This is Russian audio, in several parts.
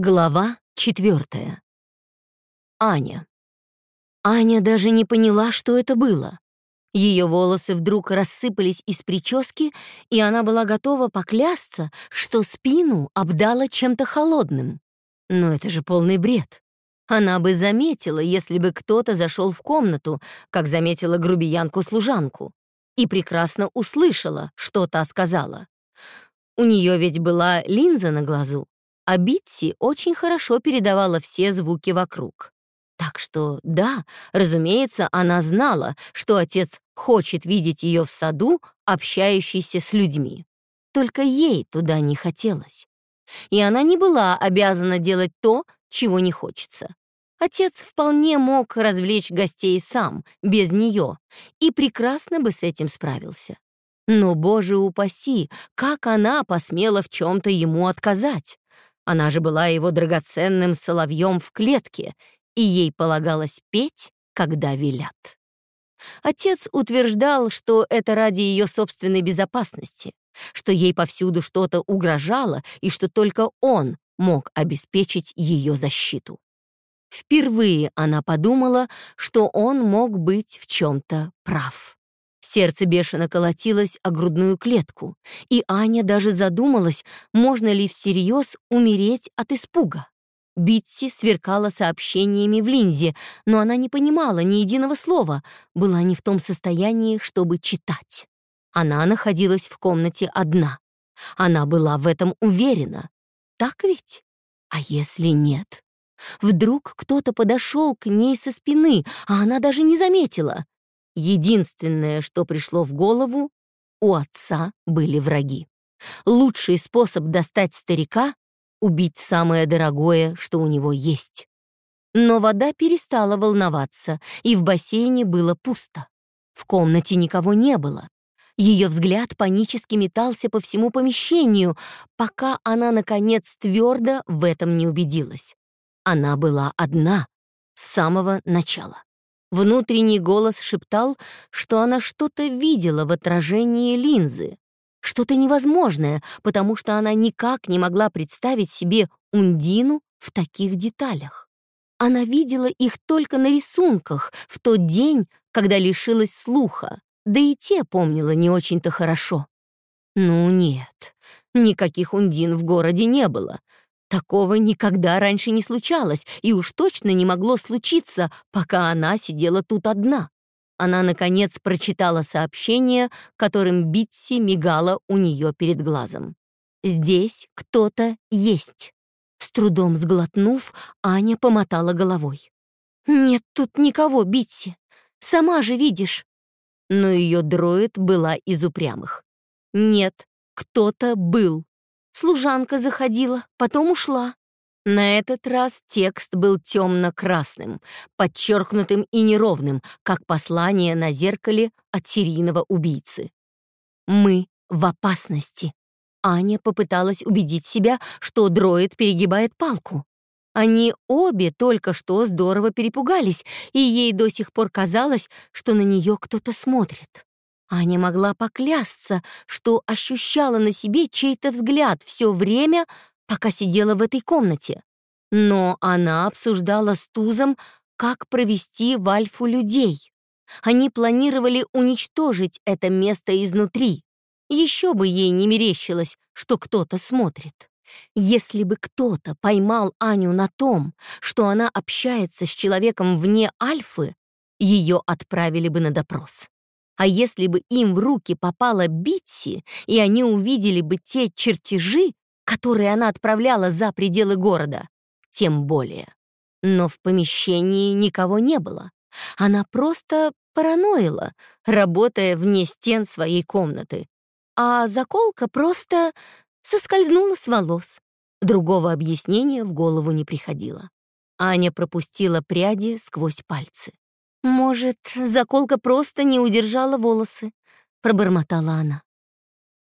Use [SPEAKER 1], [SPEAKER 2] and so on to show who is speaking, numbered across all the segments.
[SPEAKER 1] Глава четвертая. Аня. Аня даже не поняла, что это было. Ее волосы вдруг рассыпались из прически, и она была готова поклясться, что спину обдала чем-то холодным. Но это же полный бред. Она бы заметила, если бы кто-то зашел в комнату, как заметила грубиянку-служанку, и прекрасно услышала, что та сказала. У нее ведь была линза на глазу, а Битси очень хорошо передавала все звуки вокруг. Так что, да, разумеется, она знала, что отец хочет видеть ее в саду, общающейся с людьми. Только ей туда не хотелось. И она не была обязана делать то, чего не хочется. Отец вполне мог развлечь гостей сам, без нее, и прекрасно бы с этим справился. Но, боже упаси, как она посмела в чем-то ему отказать? Она же была его драгоценным соловьем в клетке, и ей полагалось петь, когда велят. Отец утверждал, что это ради ее собственной безопасности, что ей повсюду что-то угрожало и что только он мог обеспечить ее защиту. Впервые она подумала, что он мог быть в чем-то прав. Сердце бешено колотилось о грудную клетку, и Аня даже задумалась, можно ли всерьез умереть от испуга. Битси сверкала сообщениями в линзе, но она не понимала ни единого слова, была не в том состоянии, чтобы читать. Она находилась в комнате одна. Она была в этом уверена. Так ведь? А если нет? Вдруг кто-то подошел к ней со спины, а она даже не заметила. Единственное, что пришло в голову, у отца были враги. Лучший способ достать старика — убить самое дорогое, что у него есть. Но вода перестала волноваться, и в бассейне было пусто. В комнате никого не было. Ее взгляд панически метался по всему помещению, пока она, наконец, твердо в этом не убедилась. Она была одна с самого начала. Внутренний голос шептал, что она что-то видела в отражении линзы. Что-то невозможное, потому что она никак не могла представить себе Ундину в таких деталях. Она видела их только на рисунках в тот день, когда лишилась слуха, да и те помнила не очень-то хорошо. Ну нет, никаких Ундин в городе не было, Такого никогда раньше не случалось, и уж точно не могло случиться, пока она сидела тут одна. Она, наконец, прочитала сообщение, которым Битси мигала у нее перед глазом. «Здесь кто-то есть». С трудом сглотнув, Аня помотала головой. «Нет тут никого, Битси. Сама же видишь». Но ее дроид была из упрямых. «Нет, кто-то был». Служанка заходила, потом ушла. На этот раз текст был темно-красным, подчеркнутым и неровным, как послание на зеркале от серийного убийцы. «Мы в опасности». Аня попыталась убедить себя, что дроид перегибает палку. Они обе только что здорово перепугались, и ей до сих пор казалось, что на нее кто-то смотрит. Аня могла поклясться, что ощущала на себе чей-то взгляд все время, пока сидела в этой комнате. Но она обсуждала с Тузом, как провести в Альфу людей. Они планировали уничтожить это место изнутри. Еще бы ей не мерещилось, что кто-то смотрит. Если бы кто-то поймал Аню на том, что она общается с человеком вне Альфы, ее отправили бы на допрос. А если бы им в руки попала Битси, и они увидели бы те чертежи, которые она отправляла за пределы города, тем более. Но в помещении никого не было. Она просто параноила, работая вне стен своей комнаты. А заколка просто соскользнула с волос. Другого объяснения в голову не приходило. Аня пропустила пряди сквозь пальцы. «Может, заколка просто не удержала волосы?» — пробормотала она.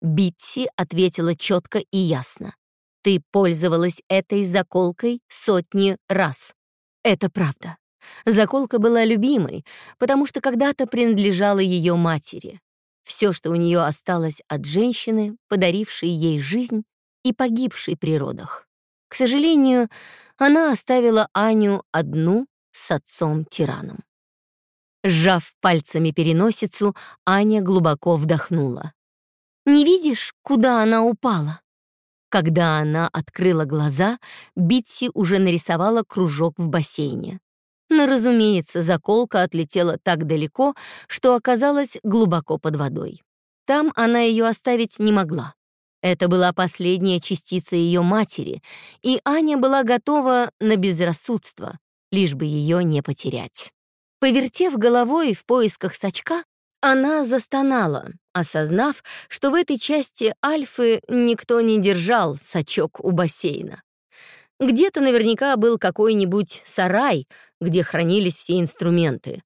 [SPEAKER 1] Битси ответила четко и ясно. «Ты пользовалась этой заколкой сотни раз. Это правда. Заколка была любимой, потому что когда-то принадлежала ее матери. Все, что у нее осталось от женщины, подарившей ей жизнь и погибшей при родах. К сожалению, она оставила Аню одну с отцом-тираном. Сжав пальцами переносицу, Аня глубоко вдохнула. «Не видишь, куда она упала?» Когда она открыла глаза, Битси уже нарисовала кружок в бассейне. Но, разумеется, заколка отлетела так далеко, что оказалась глубоко под водой. Там она ее оставить не могла. Это была последняя частица ее матери, и Аня была готова на безрассудство, лишь бы ее не потерять. Повертев головой в поисках сачка, она застонала, осознав, что в этой части Альфы никто не держал сачок у бассейна. Где-то наверняка был какой-нибудь сарай, где хранились все инструменты.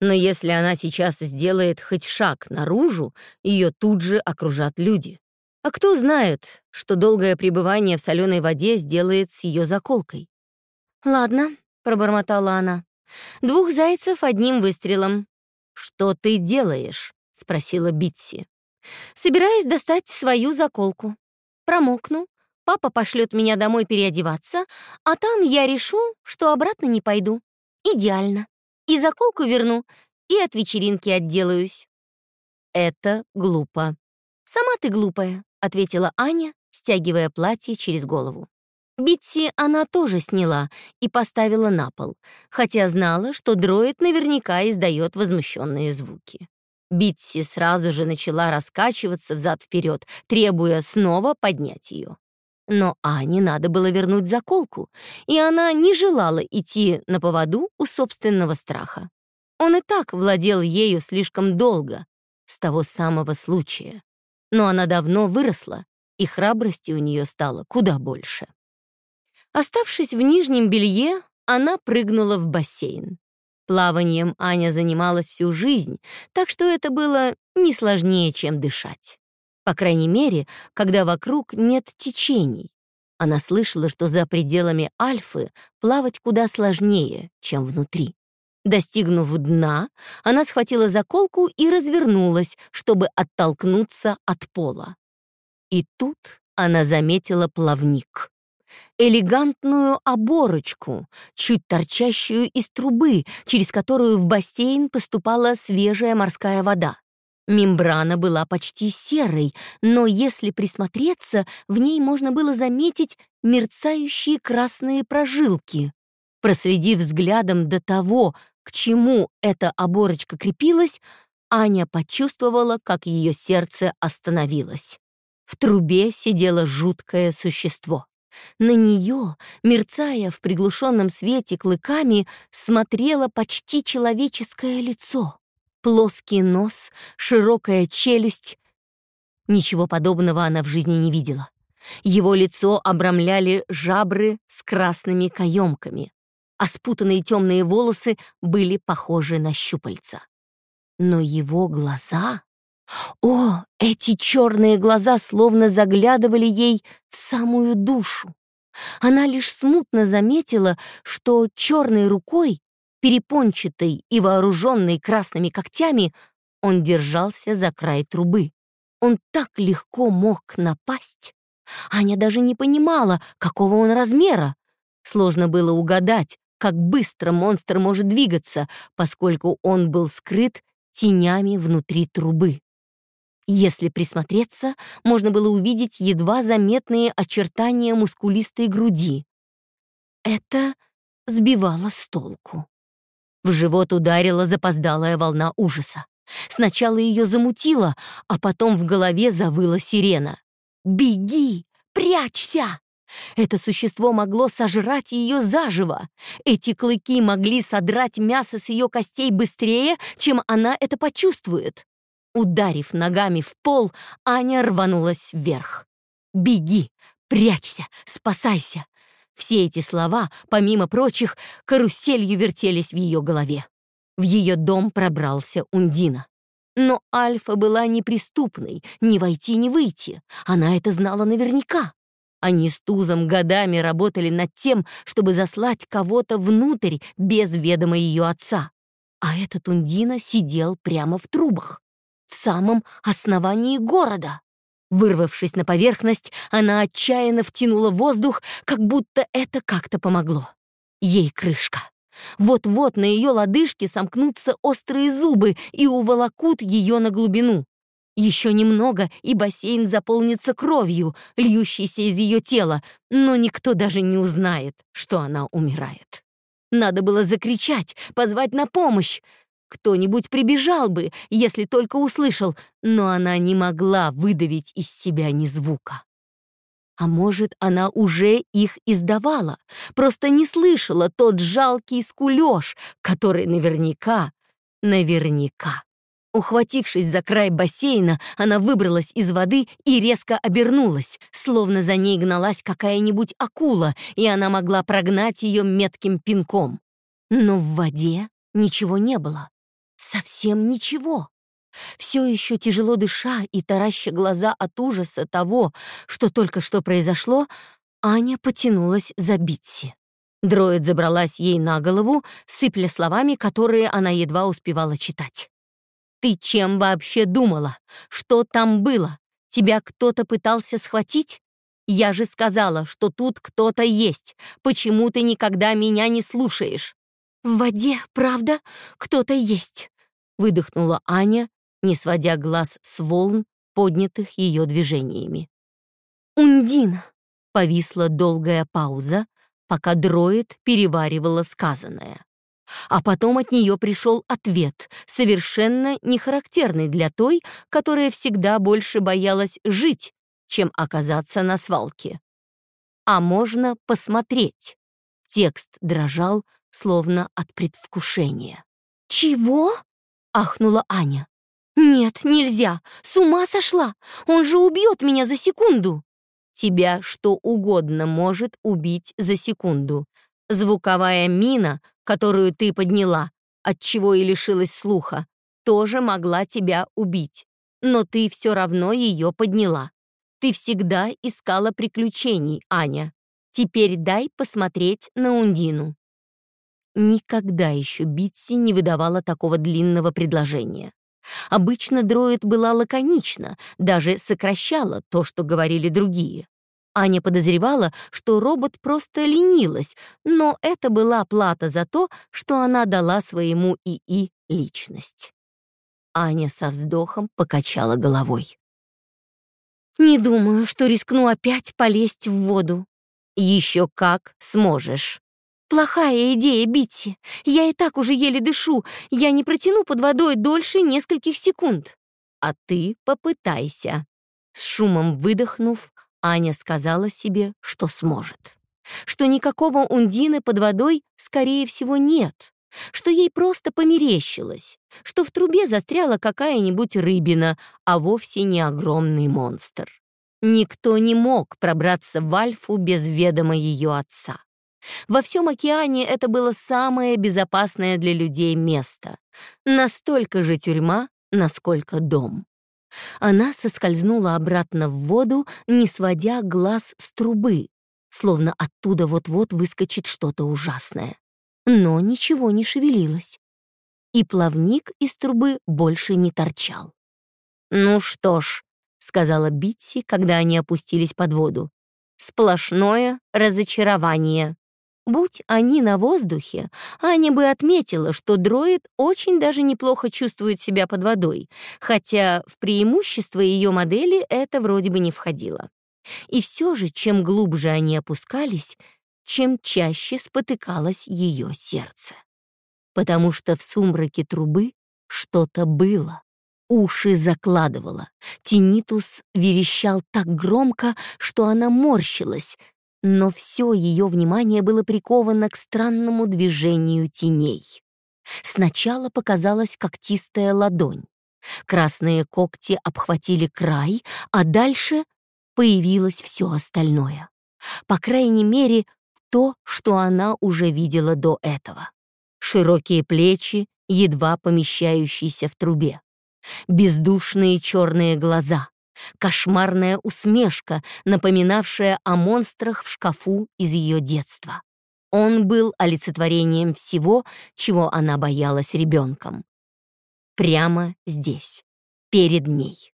[SPEAKER 1] Но если она сейчас сделает хоть шаг наружу, ее тут же окружат люди. А кто знает, что долгое пребывание в соленой воде сделает с ее заколкой? «Ладно», — пробормотала она. «Двух зайцев одним выстрелом». «Что ты делаешь?» — спросила Битси. «Собираюсь достать свою заколку. Промокну, папа пошлет меня домой переодеваться, а там я решу, что обратно не пойду. Идеально. И заколку верну, и от вечеринки отделаюсь». «Это глупо». «Сама ты глупая», ответила Аня, стягивая платье через голову. Битси она тоже сняла и поставила на пол, хотя знала, что дроид наверняка издает возмущенные звуки. Битси сразу же начала раскачиваться взад-вперед, требуя снова поднять ее. Но Ане надо было вернуть заколку, и она не желала идти на поводу у собственного страха. Он и так владел ею слишком долго, с того самого случая но она давно выросла, и храбрости у нее стало куда больше. Оставшись в нижнем белье, она прыгнула в бассейн. Плаванием Аня занималась всю жизнь, так что это было не сложнее, чем дышать. По крайней мере, когда вокруг нет течений. Она слышала, что за пределами Альфы плавать куда сложнее, чем внутри. Достигнув дна, она схватила заколку и развернулась, чтобы оттолкнуться от пола. И тут она заметила плавник. Элегантную оборочку, чуть торчащую из трубы, через которую в бассейн поступала свежая морская вода. Мембрана была почти серой, но если присмотреться, в ней можно было заметить мерцающие красные прожилки. Проследив взглядом до того, к чему эта оборочка крепилась, Аня почувствовала, как ее сердце остановилось. В трубе сидело жуткое существо. На нее, мерцая в приглушенном свете клыками, смотрело почти человеческое лицо. Плоский нос, широкая челюсть. Ничего подобного она в жизни не видела. Его лицо обрамляли жабры с красными каемками а спутанные темные волосы были похожи на щупальца. Но его глаза... О, эти черные глаза словно заглядывали ей в самую душу. Она лишь смутно заметила, что черной рукой, перепончатой и вооруженной красными когтями, он держался за край трубы. Он так легко мог напасть. Аня даже не понимала, какого он размера. Сложно было угадать, как быстро монстр может двигаться, поскольку он был скрыт тенями внутри трубы. Если присмотреться, можно было увидеть едва заметные очертания мускулистой груди. Это сбивало с толку. В живот ударила запоздалая волна ужаса. Сначала ее замутило, а потом в голове завыла сирена. «Беги! Прячься!» Это существо могло сожрать ее заживо. Эти клыки могли содрать мясо с ее костей быстрее, чем она это почувствует. Ударив ногами в пол, Аня рванулась вверх. «Беги! Прячься! Спасайся!» Все эти слова, помимо прочих, каруселью вертелись в ее голове. В ее дом пробрался Ундина. Но Альфа была неприступной, ни войти, ни выйти. Она это знала наверняка. Они с Тузом годами работали над тем, чтобы заслать кого-то внутрь без ведома ее отца. А этот Ундина сидел прямо в трубах, в самом основании города. Вырвавшись на поверхность, она отчаянно втянула воздух, как будто это как-то помогло. Ей крышка. Вот-вот на ее лодыжке сомкнутся острые зубы и уволокут ее на глубину. Еще немного, и бассейн заполнится кровью, льющейся из ее тела, но никто даже не узнает, что она умирает. Надо было закричать, позвать на помощь. Кто-нибудь прибежал бы, если только услышал, но она не могла выдавить из себя ни звука. А может, она уже их издавала, просто не слышала тот жалкий скулёж, который наверняка, наверняка Ухватившись за край бассейна, она выбралась из воды и резко обернулась, словно за ней гналась какая-нибудь акула, и она могла прогнать ее метким пинком. Но в воде ничего не было. Совсем ничего. Все еще тяжело дыша и тараща глаза от ужаса того, что только что произошло, Аня потянулась за Битси. Дроид забралась ей на голову, сыпля словами, которые она едва успевала читать. Ты чем вообще думала? Что там было? Тебя кто-то пытался схватить? Я же сказала, что тут кто-то есть. Почему ты никогда меня не слушаешь? В воде, правда, кто-то есть, выдохнула Аня, не сводя глаз с волн, поднятых ее движениями. Ундин. Повисла долгая пауза, пока дроид переваривала сказанное. А потом от нее пришел ответ, совершенно не характерный для той, которая всегда больше боялась жить, чем оказаться на свалке. А можно посмотреть. Текст дрожал, словно от предвкушения. «Чего?» — ахнула Аня. «Нет, нельзя! С ума сошла! Он же убьет меня за секунду!» «Тебя что угодно может убить за секунду. Звуковая мина которую ты подняла, от чего и лишилась слуха, тоже могла тебя убить. Но ты все равно ее подняла. Ты всегда искала приключений, Аня. Теперь дай посмотреть на Ундину». Никогда еще Битси не выдавала такого длинного предложения. Обычно дроид была лаконична, даже сокращала то, что говорили другие. Аня подозревала, что робот просто ленилась, но это была плата за то, что она дала своему ИИ личность. Аня со вздохом покачала головой. «Не думаю, что рискну опять полезть в воду». «Еще как сможешь». «Плохая идея, Битти. Я и так уже еле дышу. Я не протяну под водой дольше нескольких секунд». «А ты попытайся». С шумом выдохнув, Аня сказала себе, что сможет. Что никакого Ундины под водой, скорее всего, нет. Что ей просто померещилось. Что в трубе застряла какая-нибудь рыбина, а вовсе не огромный монстр. Никто не мог пробраться в Альфу без ведома ее отца. Во всем океане это было самое безопасное для людей место. Настолько же тюрьма, насколько дом. Она соскользнула обратно в воду, не сводя глаз с трубы, словно оттуда вот-вот выскочит что-то ужасное. Но ничего не шевелилось. И плавник из трубы больше не торчал. «Ну что ж», — сказала Битси, когда они опустились под воду, «сплошное разочарование». Будь они на воздухе, Аня бы отметила, что дроид очень даже неплохо чувствует себя под водой, хотя в преимущество ее модели это вроде бы не входило. И все же, чем глубже они опускались, чем чаще спотыкалось ее сердце. Потому что в сумраке трубы что-то было. Уши закладывало. Тинитус верещал так громко, что она морщилась, но все ее внимание было приковано к странному движению теней. Сначала показалась когтистая ладонь. Красные когти обхватили край, а дальше появилось все остальное. По крайней мере, то, что она уже видела до этого. Широкие плечи, едва помещающиеся в трубе. Бездушные черные глаза, кошмарная усмешка, напоминавшая о монстрах в шкафу из ее детства. Он был олицетворением всего, чего она боялась ребенком. Прямо здесь, перед ней.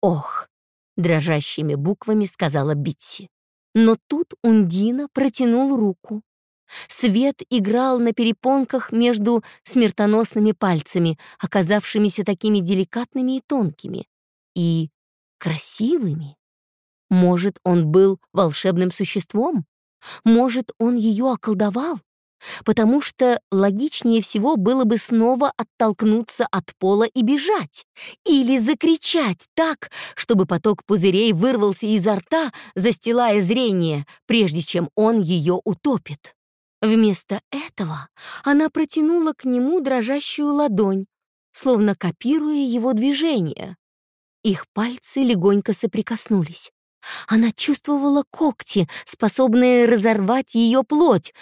[SPEAKER 1] Ох, дрожащими буквами сказала Битси. Но тут Ундина протянул руку. Свет играл на перепонках между смертоносными пальцами, оказавшимися такими деликатными и тонкими, и красивыми. Может, он был волшебным существом? Может, он ее околдовал? потому что логичнее всего было бы снова оттолкнуться от пола и бежать, или закричать так, чтобы поток пузырей вырвался изо рта, застилая зрение, прежде чем он ее утопит. Вместо этого она протянула к нему дрожащую ладонь, словно копируя его движение. Их пальцы легонько соприкоснулись. Она чувствовала когти, способные разорвать ее плоть,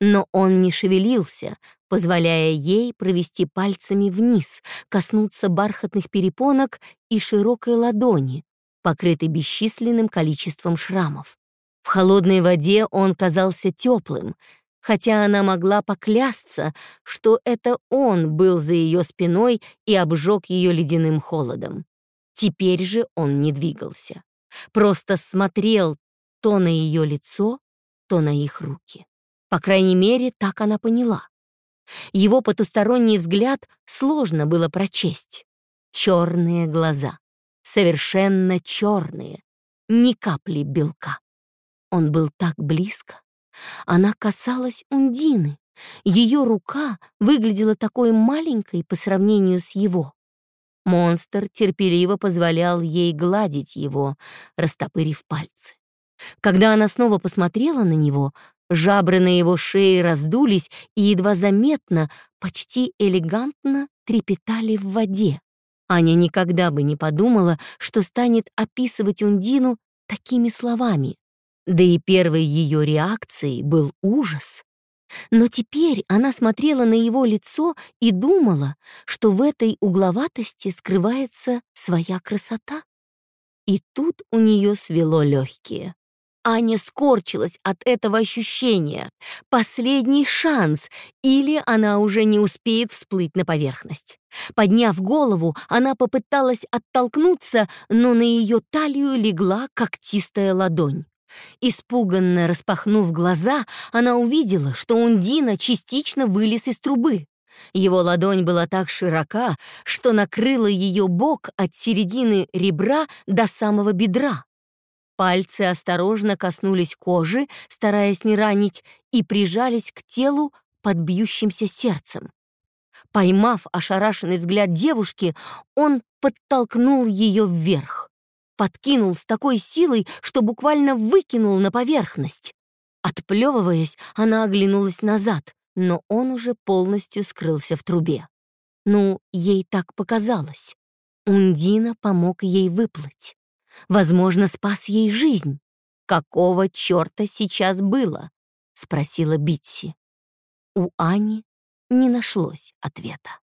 [SPEAKER 1] но он не шевелился, позволяя ей провести пальцами вниз, коснуться бархатных перепонок и широкой ладони, покрытой бесчисленным количеством шрамов. В холодной воде он казался теплым, хотя она могла поклясться, что это он был за ее спиной и обжег ее ледяным холодом. Теперь же он не двигался, просто смотрел то на ее лицо, то на их руки. По крайней мере, так она поняла. Его потусторонний взгляд сложно было прочесть. Черные глаза, совершенно черные, ни капли белка. Он был так близко. Она касалась Ундины. Ее рука выглядела такой маленькой по сравнению с его. Монстр терпеливо позволял ей гладить его, растопырив пальцы. Когда она снова посмотрела на него, Жабры на его шее раздулись и едва заметно, почти элегантно трепетали в воде. Аня никогда бы не подумала, что станет описывать Ундину такими словами. Да и первой ее реакцией был ужас. Но теперь она смотрела на его лицо и думала, что в этой угловатости скрывается своя красота. И тут у нее свело легкие. Аня скорчилась от этого ощущения. Последний шанс, или она уже не успеет всплыть на поверхность. Подняв голову, она попыталась оттолкнуться, но на ее талию легла когтистая ладонь. Испуганно распахнув глаза, она увидела, что Ундина частично вылез из трубы. Его ладонь была так широка, что накрыла ее бок от середины ребра до самого бедра. Пальцы осторожно коснулись кожи, стараясь не ранить, и прижались к телу под бьющимся сердцем. Поймав ошарашенный взгляд девушки, он подтолкнул ее вверх. Подкинул с такой силой, что буквально выкинул на поверхность. Отплевываясь, она оглянулась назад, но он уже полностью скрылся в трубе. Ну, ей так показалось. Ундина помог ей выплыть. Возможно, спас ей жизнь. Какого черта сейчас было? Спросила Битси. У Ани не нашлось ответа.